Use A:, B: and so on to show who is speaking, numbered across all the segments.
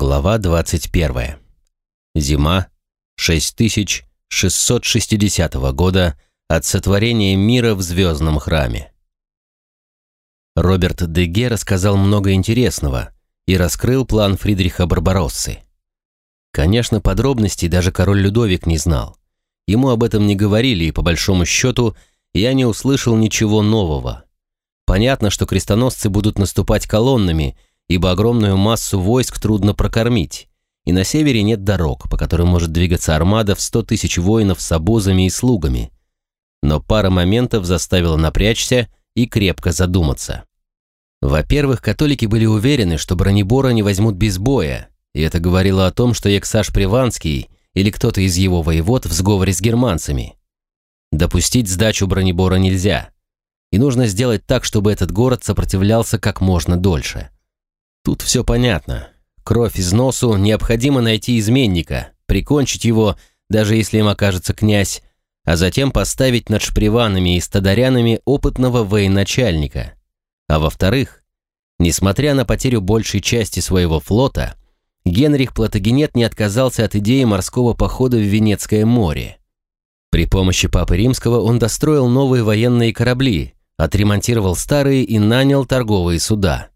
A: Глава 21. Зима 6660 года от сотворения мира в звездном храме. Роберт Деге рассказал много интересного и раскрыл план Фридриха Барбароссы. Конечно, подробностей даже король Людовик не знал. Ему об этом не говорили, и по большому счету я не услышал ничего нового. Понятно, что крестоносцы будут наступать колоннами – ибо огромную массу войск трудно прокормить, и на севере нет дорог, по которым может двигаться армада в 100 тысяч воинов с обозами и слугами. Но пара моментов заставила напрячься и крепко задуматься. Во-первых, католики были уверены, что бронебора не возьмут без боя, и это говорило о том, что Яксаш Приванский или кто-то из его воевод в сговоре с германцами. Допустить сдачу бронебора нельзя, и нужно сделать так, чтобы этот город сопротивлялся как можно дольше. Тут все понятно. Кровь из носу, необходимо найти изменника, прикончить его, даже если им окажется князь, а затем поставить над шприванами и стадарянами опытного военачальника. А во-вторых, несмотря на потерю большей части своего флота, Генрих Платагенет не отказался от идеи морского похода в Венецкое море. При помощи Папы Римского он достроил новые военные корабли, отремонтировал старые и нанял торговые суда.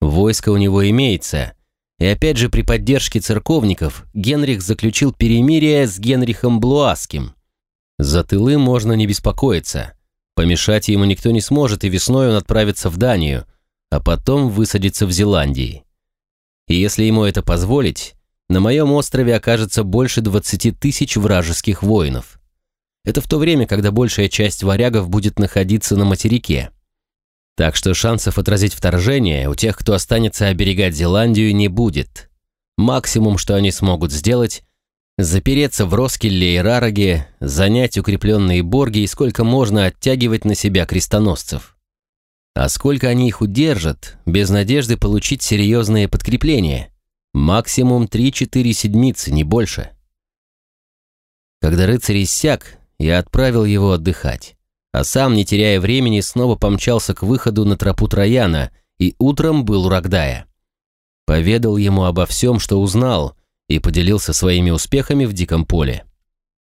A: Войско у него имеется. И опять же при поддержке церковников Генрих заключил перемирие с Генрихом Блуаским. За тылы можно не беспокоиться. Помешать ему никто не сможет, и весной он отправится в Данию, а потом высадится в Зеландии. И если ему это позволить, на моем острове окажется больше 20 тысяч вражеских воинов. Это в то время, когда большая часть варягов будет находиться на материке. Так что шансов отразить вторжение у тех, кто останется оберегать Зеландию, не будет. Максимум, что они смогут сделать – запереться в Роскелле и Рароге, занять укрепленные борги и сколько можно оттягивать на себя крестоносцев. А сколько они их удержат, без надежды получить серьезные подкрепления? Максимум 3-4 седмицы, не больше. Когда рыцарь иссяк, я отправил его отдыхать а сам, не теряя времени, снова помчался к выходу на тропу Трояна и утром был у Рогдая. Поведал ему обо всем, что узнал, и поделился своими успехами в диком поле.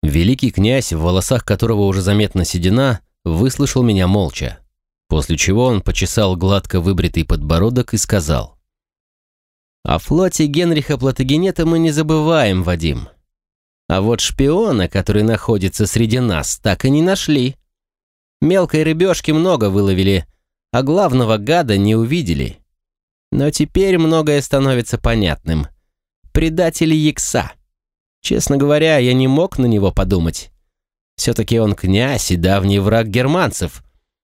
A: Великий князь, в волосах которого уже заметна седина, выслушал меня молча, после чего он почесал гладко выбритый подбородок и сказал. «О флоте Генриха Платагенета мы не забываем, Вадим. А вот шпиона, который находится среди нас, так и не нашли». Мелкой рыбешки много выловили, а главного гада не увидели. Но теперь многое становится понятным. Предатель Якса. Честно говоря, я не мог на него подумать. Все-таки он князь и давний враг германцев.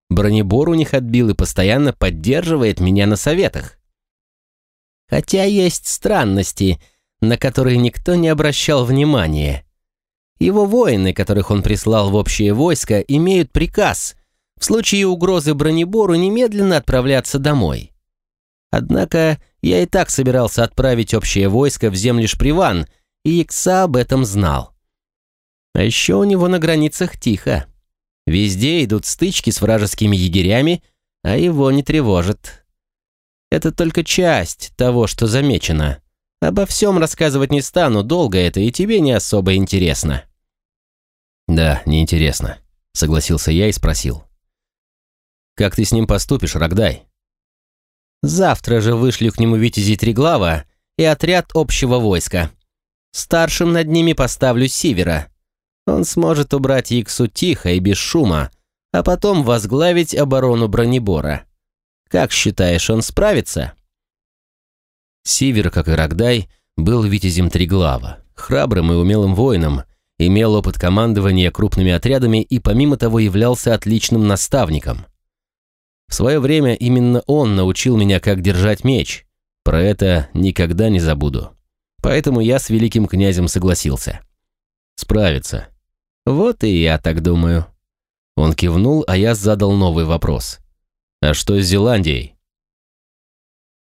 A: Бронебор у них отбил и постоянно поддерживает меня на советах. Хотя есть странности, на которые никто не обращал внимания. Его воины, которых он прислал в общее войско, имеют приказ в случае угрозы бронебору немедленно отправляться домой. Однако я и так собирался отправить общее войско в земли Шприван, и Икса об этом знал. А еще у него на границах тихо. Везде идут стычки с вражескими егерями, а его не тревожит. Это только часть того, что замечено. Обо всем рассказывать не стану, долго это и тебе не особо интересно.
B: «Да, неинтересно», — согласился я и спросил. «Как ты с ним поступишь, Рогдай?»
A: «Завтра же вышлю к нему Витязи Триглава и отряд общего войска. Старшим над ними поставлю Сивера. Он сможет убрать Иксу тихо и без шума, а потом возглавить оборону Бронебора. Как считаешь, он справится?»
B: Сивер, как и Рогдай, был Витязем Триглава, храбрым и умелым воином, имел опыт командования крупными отрядами и помимо того являлся отличным наставником. В свое время именно он научил меня, как держать меч. Про это никогда не забуду. Поэтому я с великим князем согласился. Справиться.
A: Вот и я так думаю.
B: Он кивнул, а я задал новый вопрос. А что с Зеландией?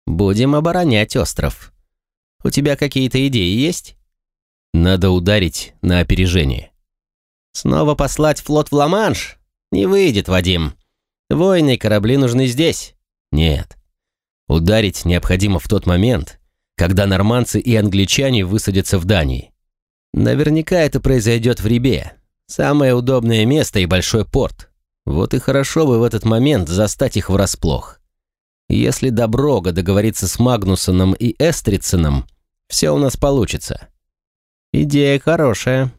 A: Будем оборонять остров. У тебя какие-то идеи есть?
B: Надо ударить на опережение.
A: Снова послать флот в Ла-Манш? Не выйдет, Вадим. Воины и корабли нужны здесь.
B: Нет. Ударить необходимо в тот момент,
A: когда нормандцы и англичане высадятся в Дании. Наверняка это произойдет в Рибе. Самое удобное место и большой порт. Вот и хорошо бы в этот момент застать их врасплох. Если Доброга договорится с Магнусоном и Эстриценом, все у нас получится. Идея хорошая.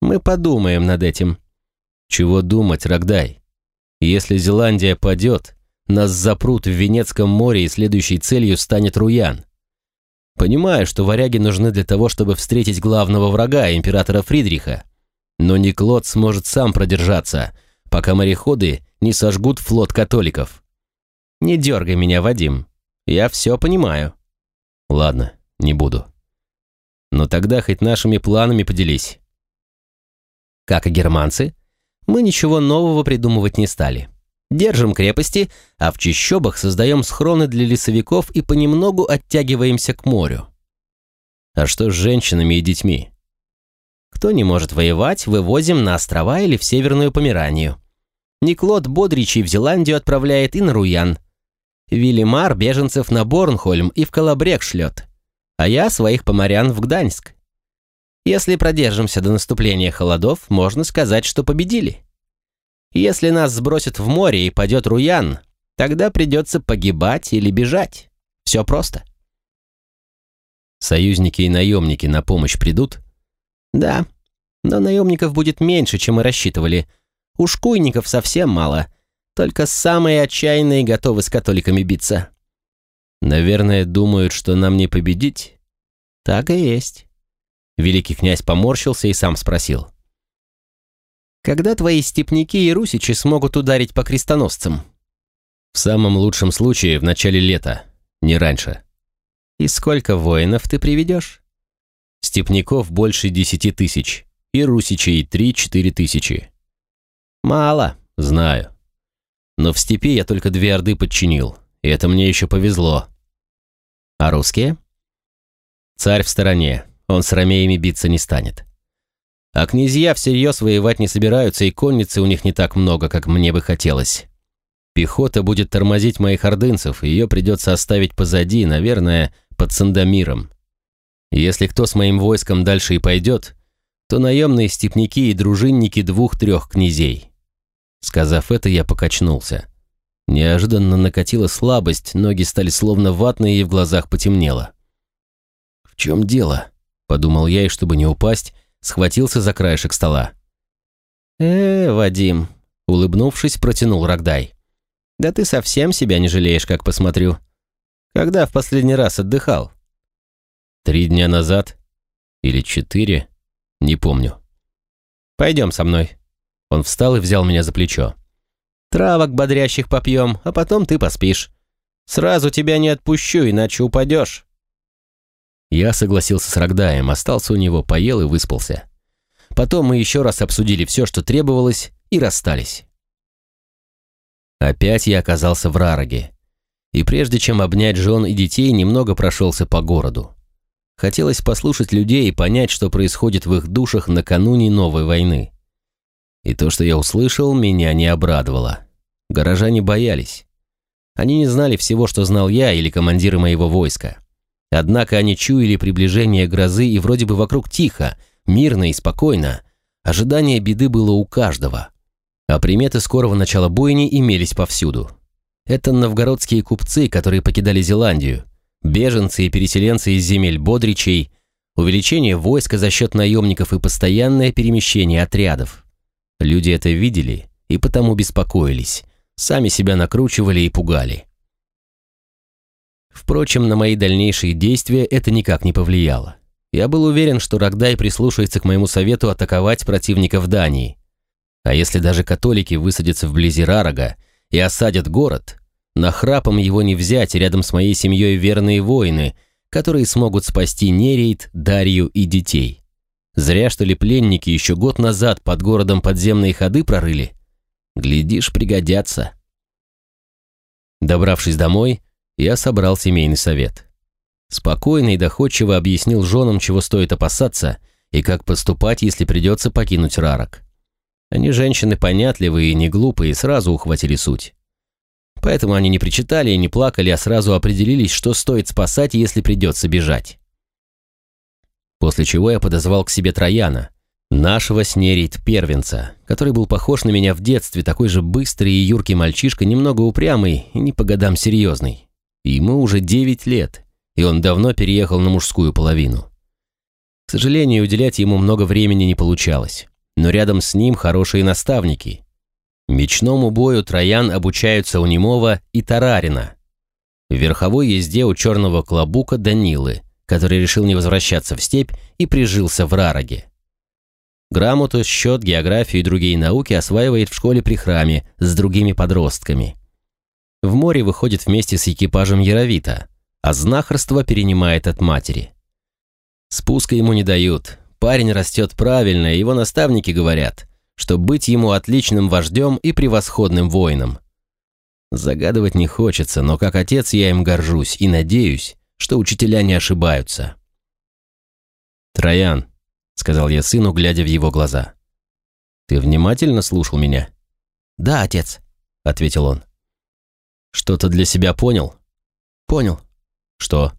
A: Мы подумаем над этим. Чего думать, Рогдай? Если Зеландия падет, нас запрут в Венецком море и следующей целью станет Руян. Понимаю, что варяги нужны для того, чтобы встретить главного врага, императора Фридриха. Но Никлот сможет сам продержаться, пока мореходы не сожгут флот католиков. Не дергай меня, Вадим. Я все понимаю. Ладно, не буду. Но тогда хоть нашими планами поделись. Как и германцы, мы ничего нового придумывать не стали. Держим крепости, а в чащобах создаем схроны для лесовиков и понемногу оттягиваемся к морю. А что с женщинами и детьми? Кто не может воевать, вывозим на острова или в Северную Померанию. Никлот Бодричей в Зеландию отправляет и на Руян. Вильямар беженцев на Борнхольм и в Колобрек шлет. А я своих поморян в Гданьск. Если продержимся до наступления холодов, можно сказать, что победили. Если нас сбросят в море и падет Руян, тогда придется погибать или бежать. Все просто. Союзники и наемники на помощь придут? Да, но наемников будет меньше, чем мы рассчитывали. У шкуйников совсем мало. Только самые отчаянные готовы с католиками биться. Наверное, думают, что нам не победить? Так и есть. Великий князь поморщился и сам спросил. Когда твои степняки и русичи смогут ударить по крестоносцам? В самом лучшем случае в начале лета, не раньше. И сколько воинов ты приведешь? Степняков больше десяти тысяч, и русичей три-четыре тысячи. Мало, знаю. Но в степи я только две орды подчинил, и это мне еще повезло. А русские? Царь в стороне, он с ромеями биться не станет. А князья всерьез воевать не собираются, и конницы у них не так много, как мне бы хотелось. Пехота будет тормозить моих ордынцев, ее придется оставить позади, наверное, под Сандомиром. Если кто с моим войском дальше и пойдет, то наемные степняки и дружинники двух-трех князей. Сказав это, я покачнулся. Неожиданно накатила слабость, ноги стали словно ватные и в глазах потемнело. «В чем дело?» – подумал я, и чтобы не упасть, схватился за краешек стола. «Э, Вадим», — улыбнувшись, протянул Рогдай. «Да ты совсем себя не жалеешь, как посмотрю. Когда в последний раз отдыхал?» «Три дня назад? Или четыре? Не помню». «Пойдем со мной». Он встал и взял меня за плечо. «Травок бодрящих попьем, а потом ты поспишь. Сразу тебя не отпущу, иначе упадешь». Я согласился с Рогдаем, остался у него, поел и выспался. Потом мы еще раз обсудили все, что требовалось, и расстались. Опять я оказался в Рароге. И прежде чем обнять жен и детей, немного прошелся по городу. Хотелось послушать людей и понять, что происходит в их душах накануне новой войны. И то, что я услышал, меня не обрадовало. Горожане боялись. Они не знали всего, что знал я или командиры моего войска. Однако они чуяли приближение грозы, и вроде бы вокруг тихо, мирно и спокойно. Ожидание беды было у каждого. А приметы скорого начала бойни имелись повсюду. Это новгородские купцы, которые покидали Зеландию, беженцы и переселенцы из земель Бодричей, увеличение войска за счет наемников и постоянное перемещение отрядов. Люди это видели и потому беспокоились, сами себя накручивали и пугали. Впрочем, на мои дальнейшие действия это никак не повлияло. Я был уверен, что Рогдай прислушается к моему совету атаковать противника в Дании. А если даже католики высадятся вблизи Рарага и осадят город, нахрапом его не взять, рядом с моей семьей верные воины, которые смогут спасти Нерейт, Дарью и детей. Зря, что ли, пленники еще год назад под городом подземные ходы прорыли. Глядишь, пригодятся. Добравшись домой, я собрал семейный совет. Спокойно и доходчиво объяснил женам, чего стоит опасаться и как поступать, если придется покинуть Рарок. Они женщины понятливые и не глупые, сразу ухватили суть.
B: Поэтому они не причитали и не плакали, а сразу определились, что стоит спасать, если придется бежать. После чего я подозвал к себе Трояна, нашего с Нерит первенца, который был похож на меня в детстве, такой же быстрый и юркий мальчишка, немного упрямый и не по годам серьезный. Ему уже 9 лет, и он давно переехал на мужскую половину. К сожалению, уделять ему много времени не получалось, но рядом с ним хорошие наставники. Мечному бою Троян обучаются у Немова и Тарарина. В верховой езде у черного клобука Данилы, который решил не возвращаться в степь и прижился в Рароге. Грамоту, счет, географию и другие науки осваивает в школе при храме с другими подростками. В море выходит вместе с экипажем Яровита, а знахарство перенимает от матери. Спуска ему не дают. Парень растет правильно, и его наставники говорят, что быть ему отличным вождем и превосходным воином. Загадывать не хочется, но как отец я им горжусь и надеюсь, что учителя не ошибаются. «Троян», — сказал я сыну, глядя в его глаза, — «ты внимательно слушал меня?»
A: «Да, отец», — ответил он.
B: «Что-то для себя понял?»
A: «Понял».
B: «Что?»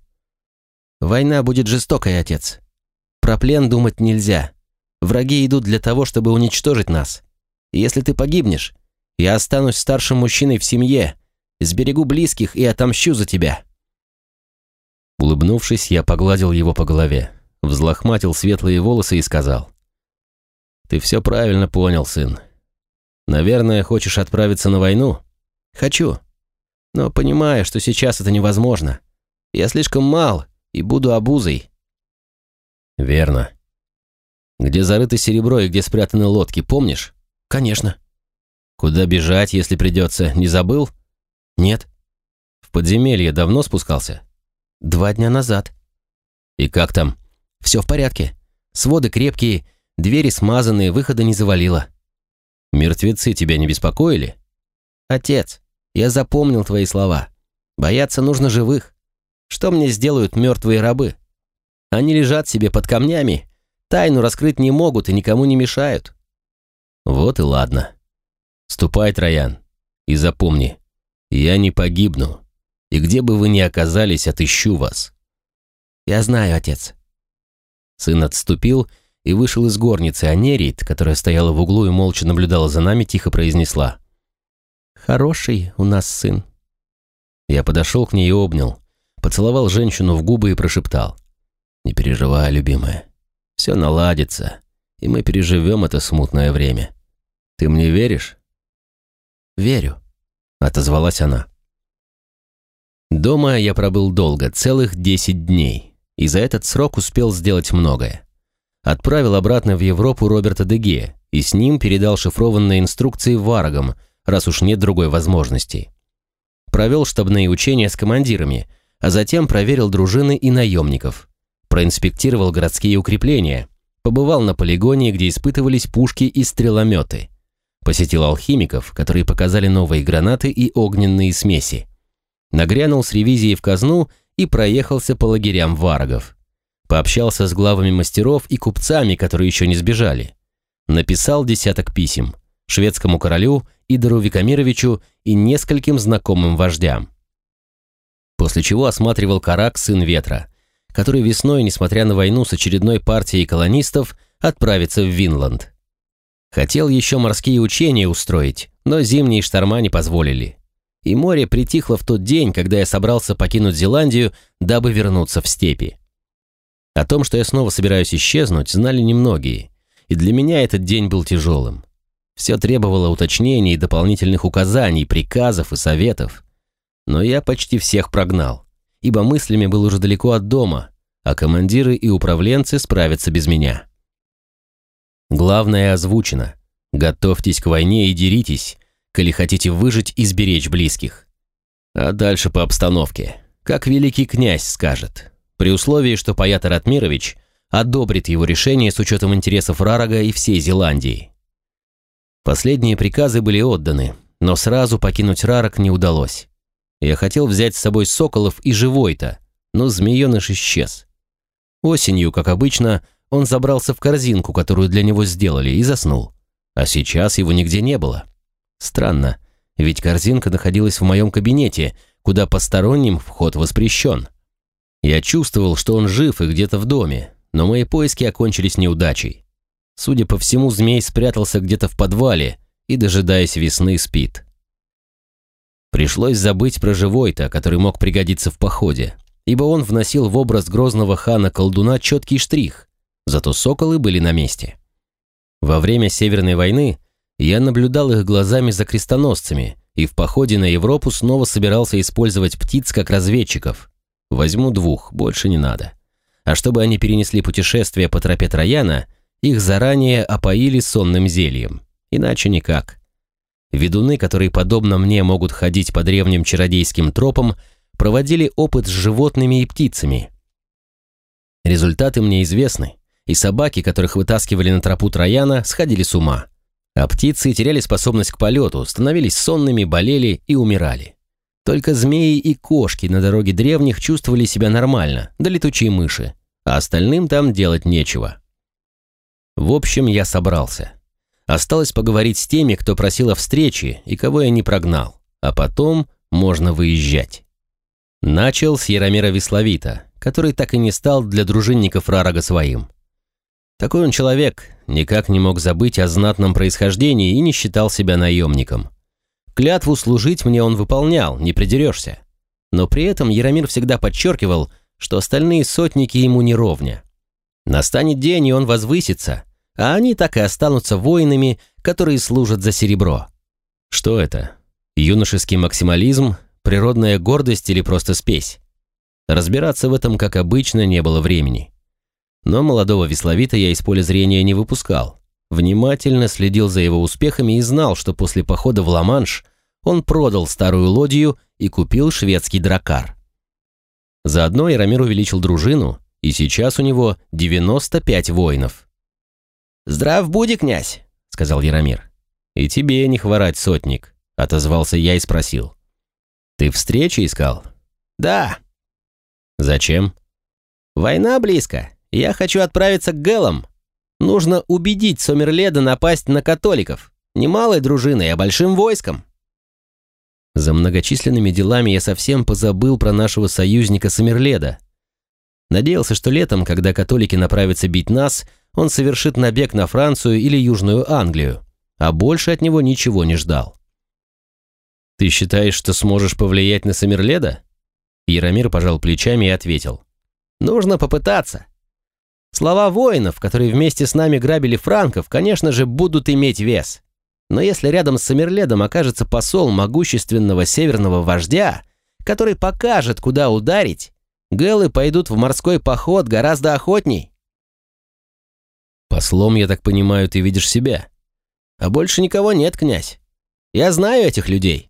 A: «Война будет жестокой, отец. Про плен думать нельзя. Враги идут для того, чтобы уничтожить нас. если ты погибнешь, я останусь старшим мужчиной в семье, сберегу близких и отомщу за тебя».
B: Улыбнувшись, я погладил его по голове, взлохматил светлые волосы и сказал. «Ты все правильно понял, сын. Наверное, хочешь отправиться на войну?»
A: «Хочу но понимаю, что сейчас это невозможно. Я слишком мал и буду обузой».
B: «Верно. Где зарыто серебро и где спрятаны лодки, помнишь?»
A: «Конечно».
B: «Куда бежать, если придется, не забыл?»
A: «Нет».
B: «В подземелье давно спускался?»
A: «Два дня назад».
B: «И как там?»
A: «Все в порядке. Своды крепкие, двери смазанные, выхода не завалило».
B: «Мертвецы тебя не беспокоили?»
A: «Отец, я запомнил твои слова. Бояться нужно живых. Что мне сделают мертвые рабы? Они лежат себе под камнями, тайну раскрыть не могут и никому не мешают.
B: Вот и ладно. Ступай, Троян, и запомни, я не погибну, и где бы вы ни оказались, отыщу вас.
A: Я знаю, отец.
B: Сын отступил и вышел из горницы, а Нерит, которая стояла в углу и молча наблюдала за нами, тихо произнесла.
A: Хороший у нас сын».
B: Я подошел к ней и обнял, поцеловал женщину в губы и прошептал. «Не переживай, любимая. Все наладится, и мы переживем это смутное время. Ты мне веришь?»
A: «Верю», —
B: отозвалась она. Дома я пробыл долго, целых десять дней, и за этот срок успел сделать многое. Отправил обратно в Европу Роберта Деге и с ним передал шифрованные инструкции варагам, раз уж нет другой возможности. Провел штабные учения с командирами, а затем проверил дружины и наемников. Проинспектировал городские укрепления, побывал на полигоне, где испытывались пушки и стрелометы. Посетил алхимиков, которые показали новые гранаты и огненные смеси. Нагрянул с ревизией в казну и проехался по лагерям варагов. Пообщался с главами мастеров и купцами, которые еще не сбежали. Написал десяток писем шведскому королю Идору Викамировичу и нескольким знакомым вождям. После чего осматривал Карак, сын ветра, который весной, несмотря на войну с очередной партией колонистов, отправится в Винланд. Хотел еще морские учения устроить, но зимние шторма не позволили. И море притихло в тот день, когда я собрался покинуть Зеландию, дабы вернуться в степи. О том, что я снова собираюсь исчезнуть, знали немногие, и для меня этот день был тяжелым. Все требовало уточнений и дополнительных указаний, приказов и советов. Но я почти всех прогнал, ибо мыслями был уже далеко от дома, а командиры и управленцы справятся без меня. Главное озвучено. Готовьтесь к войне и деритесь, коли хотите выжить и сберечь близких. А дальше по обстановке. Как великий князь скажет. При условии, что Паятор Атмирович одобрит его решение с учетом интересов Рарага и всей Зеландии. Последние приказы были отданы, но сразу покинуть Рарок не удалось. Я хотел взять с собой Соколов и Живой-то, но змееныш исчез. Осенью, как обычно, он забрался в корзинку, которую для него сделали, и заснул. А сейчас его нигде не было. Странно, ведь корзинка находилась в моем кабинете, куда посторонним вход воспрещен. Я чувствовал, что он жив и где-то в доме, но мои поиски окончились неудачей. Судя по всему, змей спрятался где-то в подвале и, дожидаясь весны, спит. Пришлось забыть про живой-то, который мог пригодиться в походе, ибо он вносил в образ грозного хана-колдуна четкий штрих, зато соколы были на месте. Во время Северной войны я наблюдал их глазами за крестоносцами и в походе на Европу снова собирался использовать птиц как разведчиков. Возьму двух, больше не надо. А чтобы они перенесли путешествие по тропе Трояна, их заранее опоили сонным зельем. Иначе никак. Ведуны, которые, подобно мне, могут ходить по древним чародейским тропам, проводили опыт с животными и птицами. Результаты мне известны, и собаки, которых вытаскивали на тропу Трояна, сходили с ума. А птицы теряли способность к полету, становились сонными, болели и умирали. Только змеи и кошки на дороге древних чувствовали себя нормально, да летучие мыши, а остальным там делать нечего. В общем, я собрался. Осталось поговорить с теми, кто просил о встрече и кого я не прогнал, а потом можно выезжать. Начал с Яромира Весловита, который так и не стал для дружинников Рарага своим. Такой он человек, никак не мог забыть о знатном происхождении и не считал себя наемником. Клятву служить мне он выполнял, не придерешься. Но при этом Яромир всегда подчеркивал, что остальные сотники ему не ровня. Настанет день, и он возвысится, а они так и останутся воинами, которые служат за серебро. Что это? Юношеский максимализм, природная гордость или просто спесь? Разбираться в этом, как обычно, не было времени. Но молодого весловита я из поля зрения не выпускал. Внимательно следил за его успехами и знал, что после похода в Ла-Манш он продал старую лодью и купил шведский дракар. Заодно Яромир увеличил дружину, и сейчас у него 95 воинов. «Здрав буди, князь», — сказал Яромир. «И тебе не хворать, сотник», — отозвался я и спросил. «Ты встречи искал?» «Да». «Зачем?» «Война близко. Я хочу отправиться к Гэлам. Нужно убедить Сомерледа напасть на католиков. Не малой дружиной, а большим войском. За многочисленными делами я совсем позабыл про нашего союзника Сомерледа. Надеялся, что летом, когда католики направятся бить нас, он совершит набег на Францию или Южную Англию, а больше от него ничего не ждал. «Ты считаешь, что сможешь повлиять на Сомерледа?» Яромир пожал плечами и ответил. «Нужно попытаться. Слова воинов, которые вместе с нами грабили франков, конечно же, будут иметь вес. Но если рядом с Самерледом окажется посол могущественного северного вождя, который покажет, куда ударить, гэлы пойдут в морской поход гораздо охотней. Послом, я так понимаю, ты видишь себя. А больше никого нет, князь. Я знаю этих людей.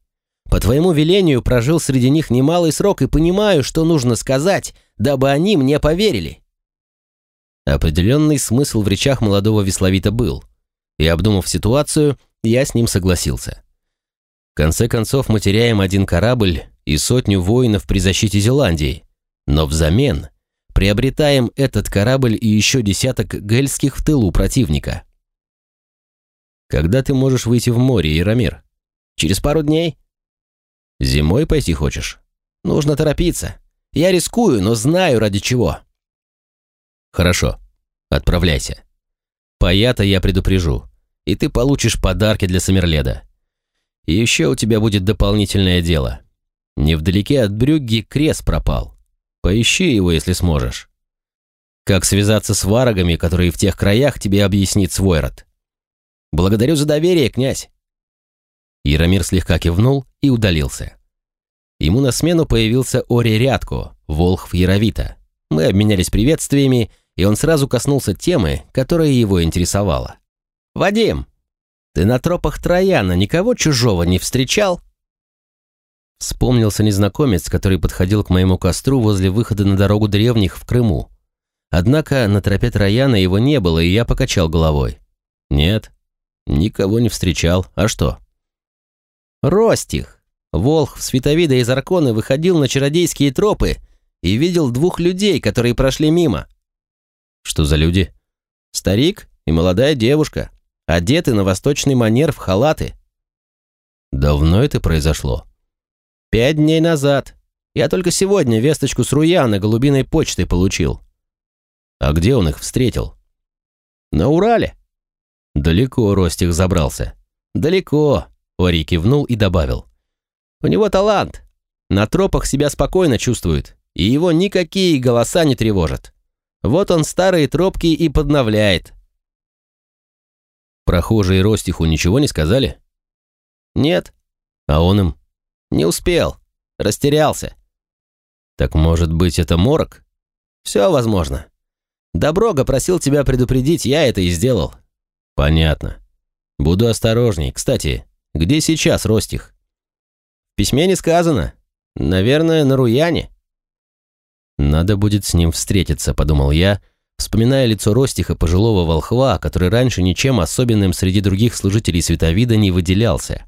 B: По твоему велению прожил среди них немалый срок и понимаю, что нужно сказать, дабы они мне поверили. Определенный смысл в речах молодого весловита был, и, обдумав ситуацию, я с ним согласился. В конце концов, мы теряем один корабль и сотню воинов при защите Зеландии, но взамен приобретаем этот корабль и еще десяток гельских в тылу противника. Когда ты можешь выйти в море, Ирамир? Через пару дней? Зимой пойти хочешь? Нужно торопиться. Я рискую, но знаю ради чего. Хорошо, отправляйся. Паята я предупрежу, и ты получишь подарки для Самерледа. И еще у тебя будет дополнительное дело. Невдалеке от Брюгги крест пропал. Поищи его, если сможешь. Как связаться с варагами, которые в тех краях, тебе объяснит Свойрод. Благодарю за доверие, князь. Яромир слегка кивнул и удалился. Ему на смену появился Ори Рядко, Волхв Яровита. Мы обменялись приветствиями, и он сразу коснулся темы, которая его интересовала. «Вадим, ты на тропах Трояна никого чужого не встречал?» Вспомнился незнакомец, который подходил к моему костру возле выхода на дорогу древних в Крыму. Однако на тропе Трояна его не было, и я покачал головой. «Нет, никого не встречал. А что?» «Ростих. Волх в Световида из Арконы выходил на чародейские тропы и видел двух людей, которые прошли мимо. Что за люди? Старик и молодая девушка, одеты на восточный манер в халаты. Давно это произошло?
A: Пять дней назад. Я только сегодня весточку с Руяна голубиной почтой получил.
B: А где он их встретил?
A: На Урале.
B: Далеко Ростих забрался.
A: Далеко, Ори кивнул и добавил. У него талант. На тропах себя спокойно чувствует, и его никакие голоса не тревожат. Вот он старые тропки и подновляет.
B: Прохожие Ростиху ничего не сказали?
A: Нет.
B: А он им?
A: Не успел. Растерялся.
B: Так может быть это морок?
A: Все возможно. Доброга просил тебя предупредить, я это и сделал.
B: Понятно. Буду осторожней. Кстати, где сейчас Ростих?
A: В письме не сказано. Наверное, на Руяне.
B: Надо будет с ним встретиться, подумал я, вспоминая лицо Ростиха пожилого волхва, который раньше ничем особенным среди других служителей Световида не выделялся.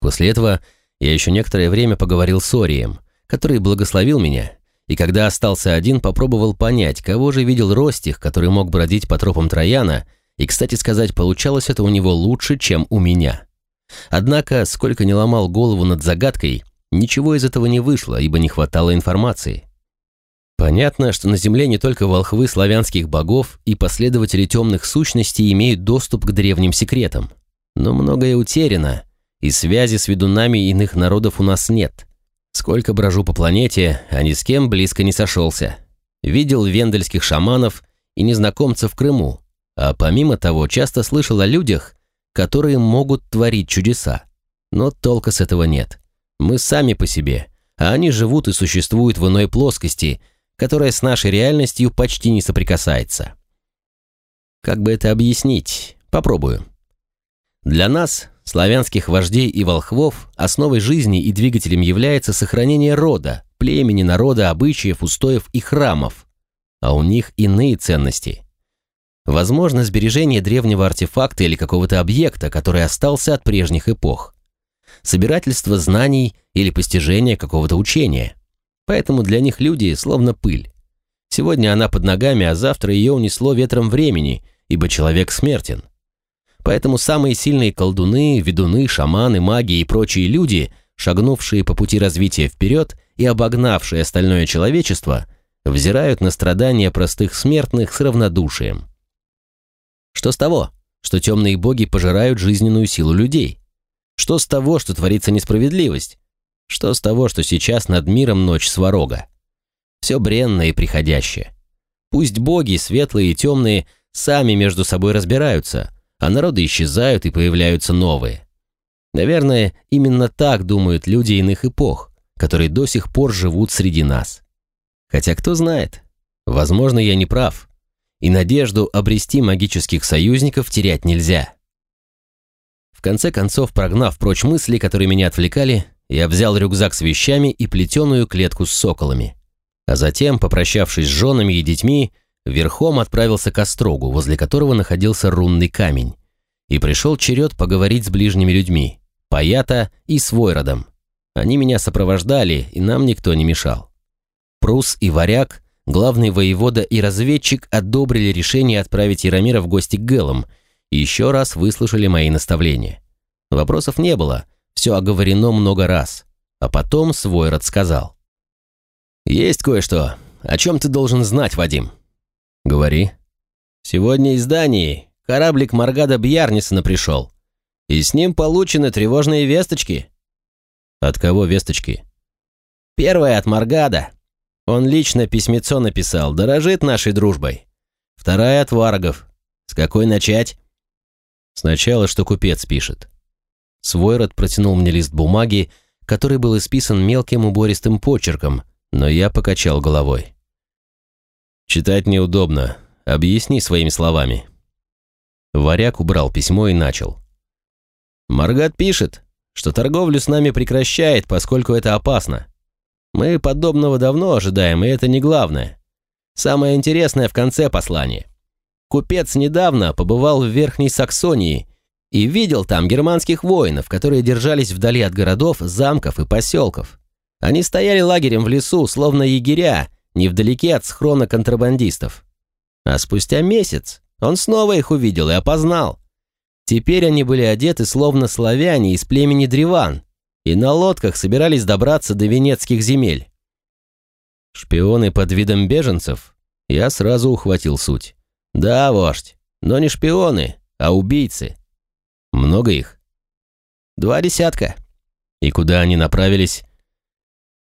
B: После этого я еще некоторое время поговорил с Орием, который благословил меня, и когда остался один, попробовал понять, кого же видел Ростих, который мог бродить по тропам Трояна, и, кстати сказать, получалось это у него лучше, чем у меня. Однако, сколько не ломал голову над загадкой, ничего из этого не вышло, ибо не хватало информации. Понятно, что на Земле не только волхвы славянских богов и последователи темных сущностей имеют доступ к древним секретам. Но многое утеряно, и связи с ведунами иных народов у нас нет. Сколько брожу по планете, а ни с кем близко не сошелся. Видел вендельских шаманов и незнакомцев в Крыму, а помимо того часто слышал о людях, которые могут творить чудеса. Но толка с этого нет. Мы сами по себе, а они живут и существуют в иной плоскости, которая с нашей реальностью почти не соприкасается. Как бы это объяснить? Попробую. Для нас, славянских вождей и волхвов, основой жизни и двигателем является сохранение рода, племени, народа, обычаев, устоев и храмов. А у них иные ценности. Возможно, сбережение древнего артефакта или какого-то объекта, который остался от прежних эпох. Собирательство знаний или постижение какого-то учения. Поэтому для них люди словно пыль. Сегодня она под ногами, а завтра ее унесло ветром времени, ибо человек смертен. Поэтому самые сильные колдуны, ведуны, шаманы, маги и прочие люди, шагнувшие по пути развития вперед и обогнавшие остальное человечество, взирают на страдания простых смертных с равнодушием. Что с того, что темные боги пожирают жизненную силу людей? Что с того, что творится несправедливость? Что с того, что сейчас над миром ночь сварога? Все бренное и приходящее. Пусть боги, светлые и темные, сами между собой разбираются, а народы исчезают и появляются новые. Наверное, именно так думают люди иных эпох, которые до сих пор живут среди нас. Хотя кто знает, возможно, я не прав, и надежду обрести магических союзников терять нельзя. Конце концов, прогнав прочь мысли, которые меня отвлекали, я взял рюкзак с вещами и плетеную клетку с соколами. А затем, попрощавшись с женами и детьми, верхом отправился к острогу, возле которого находился рунный камень. И пришел черед поговорить с ближними людьми, Паята и Свойродом. Они меня сопровождали, и нам никто не мешал. Прус и Варяг, главный воевода и разведчик одобрили решение отправить Яромира в гости к Гэлам – еще раз выслушали мои наставления. Вопросов не было, все оговорено много раз. А потом Свойрод сказал. «Есть кое-что, о чем ты должен знать, Вадим». «Говори». «Сегодня из Дании кораблик Маргада Бьярнисона пришел, и с ним получены тревожные весточки». «От кого весточки?»
A: «Первая от Маргада. Он лично письмецо написал, дорожит нашей дружбой. Вторая от Варгов. С какой начать?»
B: Сначала, что купец пишет. Свойрод протянул мне лист бумаги, который был исписан мелким убористым почерком, но я покачал головой. «Читать неудобно. Объясни своими словами». Варяг убрал письмо и начал.
A: «Маргат пишет, что торговлю с нами прекращает, поскольку это опасно. Мы подобного давно ожидаем, и это не главное. Самое интересное в конце послания. Купец недавно побывал в Верхней Саксонии и видел там германских воинов, которые держались вдали от городов, замков и поселков. Они стояли лагерем в лесу, словно егеря, невдалеке от схрона контрабандистов. А спустя месяц он снова их увидел и опознал. Теперь они были одеты словно славяне из племени Древан и на лодках собирались добраться до венецких земель. Шпионы под видом беженцев? Я сразу ухватил суть. Да, вождь, но не шпионы, а убийцы. Много их? Два десятка. И куда они направились?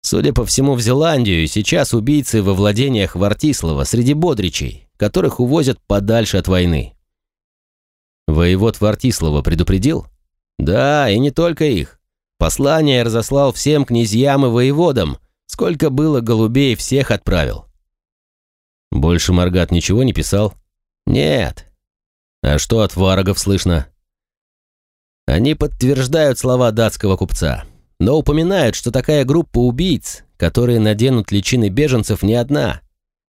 A: Судя по всему, в Зеландию, сейчас убийцы во владениях Вартислава среди бодричей, которых увозят подальше от войны. Воевод Вартислава предупредил? Да, и не только их. Послание разослал всем князьям и воеводам, сколько было голубей, всех отправил. Больше Маргат ничего не писал? Нет. А что от варагов слышно? Они подтверждают слова датского купца, но упоминают, что такая группа убийц, которые наденут личины беженцев, не одна.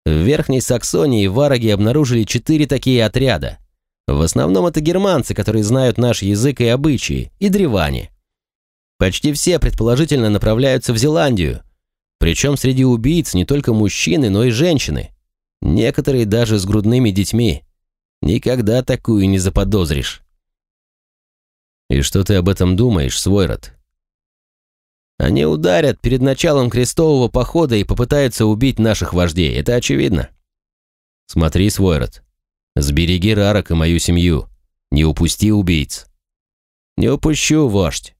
A: В Верхней Саксонии вараги обнаружили четыре такие отряда. В основном это германцы, которые знают наш язык и обычаи, и древане. Почти все, предположительно, направляются в Зеландию. Причем среди убийц не только мужчины, но и женщины. Некоторые даже с грудными детьми. Никогда такую не заподозришь. И что ты об этом думаешь, Свойрод? Они ударят перед началом крестового похода и попытаются убить наших вождей, это очевидно. Смотри, Свойрод, сбереги Рарок и мою семью. Не упусти убийц. Не упущу, вождь.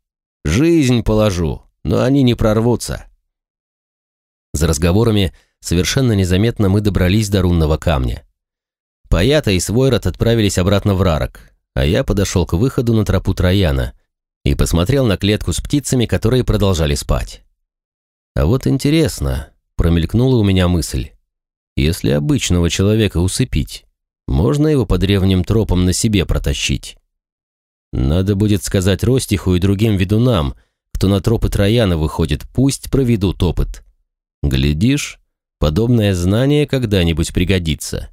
A: Жизнь положу, но они не прорвутся. За разговорами совершенно незаметно мы добрались до рунного камня. Паята и Свойрот отправились обратно в Рарок, а я подошел к выходу на тропу Трояна и посмотрел на клетку с птицами, которые продолжали спать. А вот интересно, промелькнула у меня мысль. Если обычного человека усыпить, можно его по древним тропам на себе протащить? Надо будет сказать Ростиху и другим ведунам, кто на тропы Трояна выходит, пусть проведут опыт. Глядишь, подобное знание когда-нибудь пригодится.